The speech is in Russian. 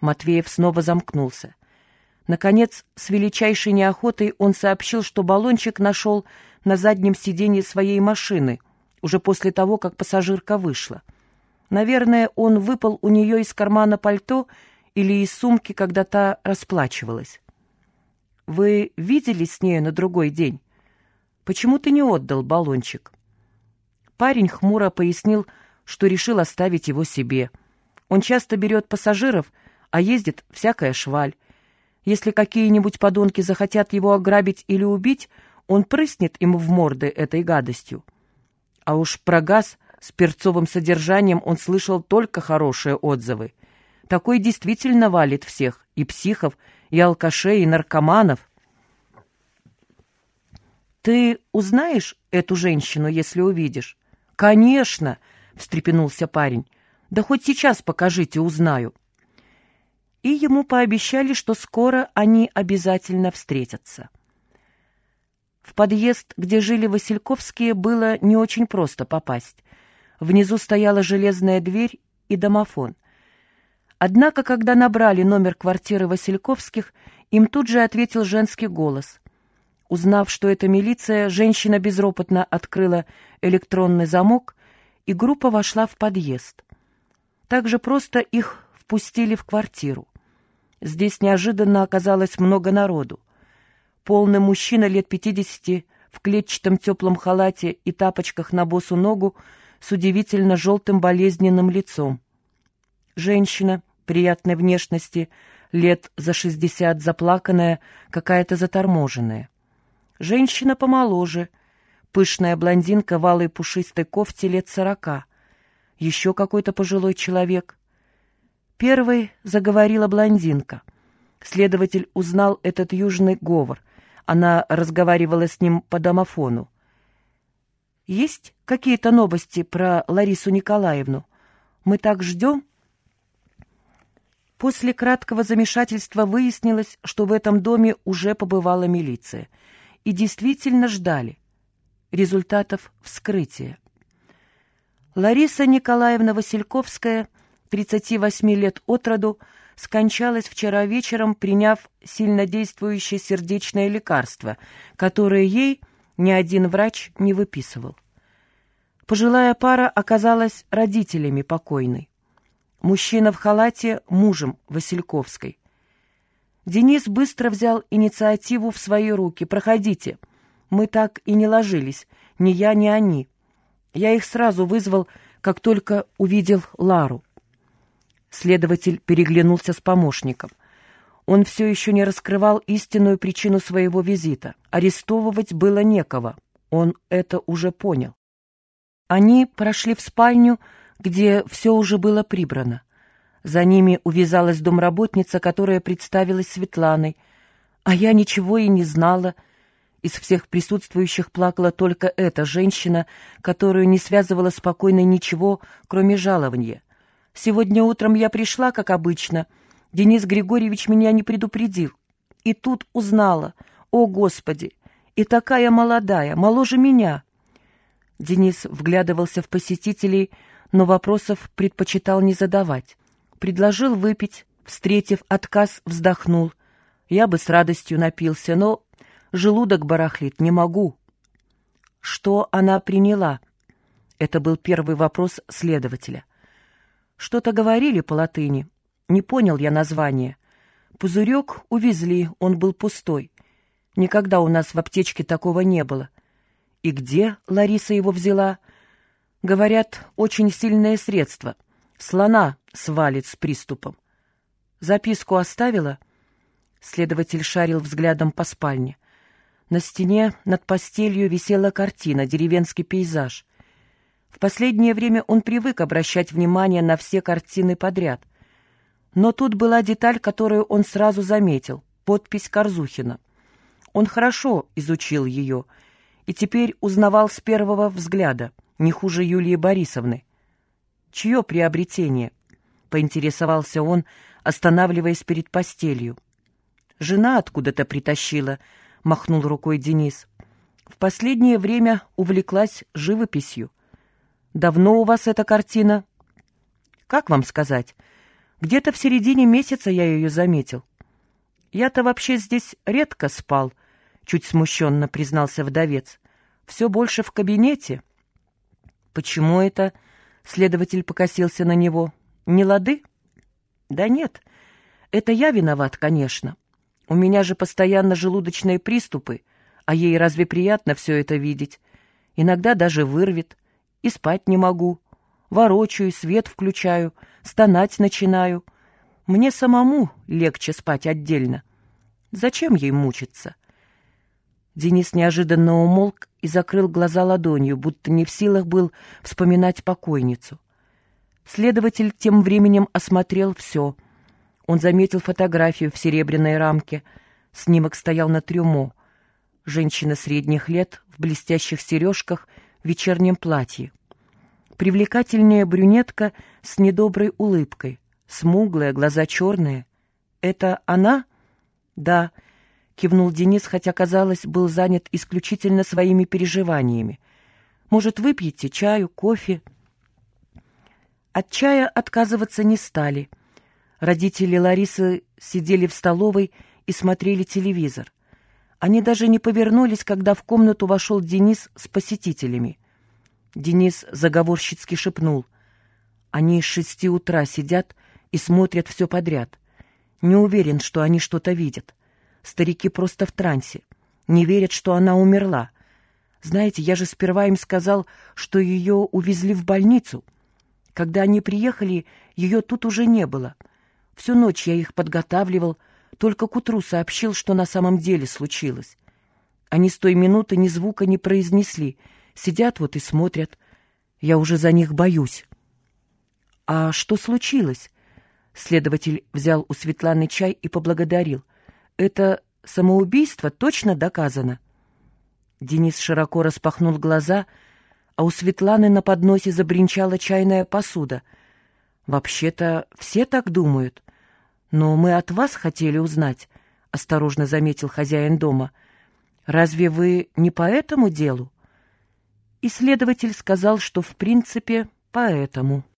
Матвеев снова замкнулся. Наконец, с величайшей неохотой он сообщил, что баллончик нашел на заднем сиденье своей машины, уже после того, как пассажирка вышла. Наверное, он выпал у нее из кармана пальто или из сумки, когда та расплачивалась. «Вы виделись с нею на другой день? Почему ты не отдал баллончик?» Парень хмуро пояснил, что решил оставить его себе. Он часто берет пассажиров, а ездит всякая шваль. Если какие-нибудь подонки захотят его ограбить или убить, он прыснет им в морды этой гадостью. А уж про газ с перцовым содержанием он слышал только хорошие отзывы. Такой действительно валит всех, и психов, и алкашей, и наркоманов. «Ты узнаешь эту женщину, если увидишь?» «Конечно!» — встрепенулся парень. «Да хоть сейчас покажите, узнаю» и ему пообещали, что скоро они обязательно встретятся. В подъезд, где жили Васильковские, было не очень просто попасть. Внизу стояла железная дверь и домофон. Однако, когда набрали номер квартиры Васильковских, им тут же ответил женский голос. Узнав, что это милиция, женщина безропотно открыла электронный замок, и группа вошла в подъезд. Так же просто их впустили в квартиру. Здесь неожиданно оказалось много народу. Полный мужчина лет пятидесяти в клетчатом теплом халате и тапочках на босу ногу с удивительно желтым болезненным лицом. Женщина приятной внешности, лет за шестьдесят, заплаканная, какая-то заторможенная. Женщина помоложе, пышная блондинка в алой пушистой кофте лет сорока. Еще какой-то пожилой человек. Первой заговорила блондинка. Следователь узнал этот южный говор. Она разговаривала с ним по домофону. «Есть какие-то новости про Ларису Николаевну? Мы так ждем?» После краткого замешательства выяснилось, что в этом доме уже побывала милиция. И действительно ждали результатов вскрытия. Лариса Николаевна Васильковская 38 лет от роду, скончалась вчера вечером, приняв сильнодействующее сердечное лекарство, которое ей ни один врач не выписывал. Пожилая пара оказалась родителями покойной. Мужчина в халате — мужем Васильковской. Денис быстро взял инициативу в свои руки. «Проходите. Мы так и не ложились. Ни я, ни они. Я их сразу вызвал, как только увидел Лару. Следователь переглянулся с помощником. Он все еще не раскрывал истинную причину своего визита. Арестовывать было некого. Он это уже понял. Они прошли в спальню, где все уже было прибрано. За ними увязалась домработница, которая представилась Светланой. А я ничего и не знала. Из всех присутствующих плакала только эта женщина, которую не связывала спокойно ничего, кроме жалования. Сегодня утром я пришла, как обычно. Денис Григорьевич меня не предупредил. И тут узнала. О, Господи! И такая молодая, моложе меня. Денис вглядывался в посетителей, но вопросов предпочитал не задавать. Предложил выпить, встретив отказ, вздохнул. Я бы с радостью напился, но желудок барахлит, не могу. Что она приняла? Это был первый вопрос следователя. Что-то говорили по латыни. Не понял я название. Пузырек увезли, он был пустой. Никогда у нас в аптечке такого не было. И где Лариса его взяла? Говорят, очень сильное средство. Слона свалит с приступом. Записку оставила? Следователь шарил взглядом по спальне. На стене над постелью висела картина, деревенский пейзаж. В последнее время он привык обращать внимание на все картины подряд. Но тут была деталь, которую он сразу заметил — подпись Корзухина. Он хорошо изучил ее и теперь узнавал с первого взгляда, не хуже Юлии Борисовны. «Чье приобретение?» — поинтересовался он, останавливаясь перед постелью. «Жена откуда-то притащила», — махнул рукой Денис. «В последнее время увлеклась живописью. Давно у вас эта картина? Как вам сказать? Где-то в середине месяца я ее заметил. Я-то вообще здесь редко спал, чуть смущенно признался вдовец. Все больше в кабинете. Почему это? Следователь покосился на него. Не лады? Да нет, это я виноват, конечно. У меня же постоянно желудочные приступы, а ей разве приятно все это видеть? Иногда даже вырвет, и спать не могу. Ворочаю, свет включаю, стонать начинаю. Мне самому легче спать отдельно. Зачем ей мучиться? Денис неожиданно умолк и закрыл глаза ладонью, будто не в силах был вспоминать покойницу. Следователь тем временем осмотрел все — он заметил фотографию в серебряной рамке. Снимок стоял на трюмо. Женщина средних лет в блестящих сережках вечернем платье. Привлекательная брюнетка с недоброй улыбкой. Смуглая, глаза черные. «Это она?» «Да», — кивнул Денис, хотя, казалось, был занят исключительно своими переживаниями. «Может, выпьете чаю, кофе?» От чая отказываться не стали — Родители Ларисы сидели в столовой и смотрели телевизор. Они даже не повернулись, когда в комнату вошел Денис с посетителями. Денис заговорщицки шепнул. Они с шести утра сидят и смотрят все подряд. Не уверен, что они что-то видят. Старики просто в трансе. Не верят, что она умерла. Знаете, я же сперва им сказал, что ее увезли в больницу. Когда они приехали, ее тут уже не было — Всю ночь я их подготавливал, только к утру сообщил, что на самом деле случилось. Они с той минуты ни звука не произнесли, сидят вот и смотрят. Я уже за них боюсь. «А что случилось?» Следователь взял у Светланы чай и поблагодарил. «Это самоубийство точно доказано?» Денис широко распахнул глаза, а у Светланы на подносе забринчала чайная посуда. «Вообще-то все так думают. «Но мы от вас хотели узнать», — осторожно заметил хозяин дома. «Разве вы не по этому делу?» Исследователь сказал, что в принципе по этому.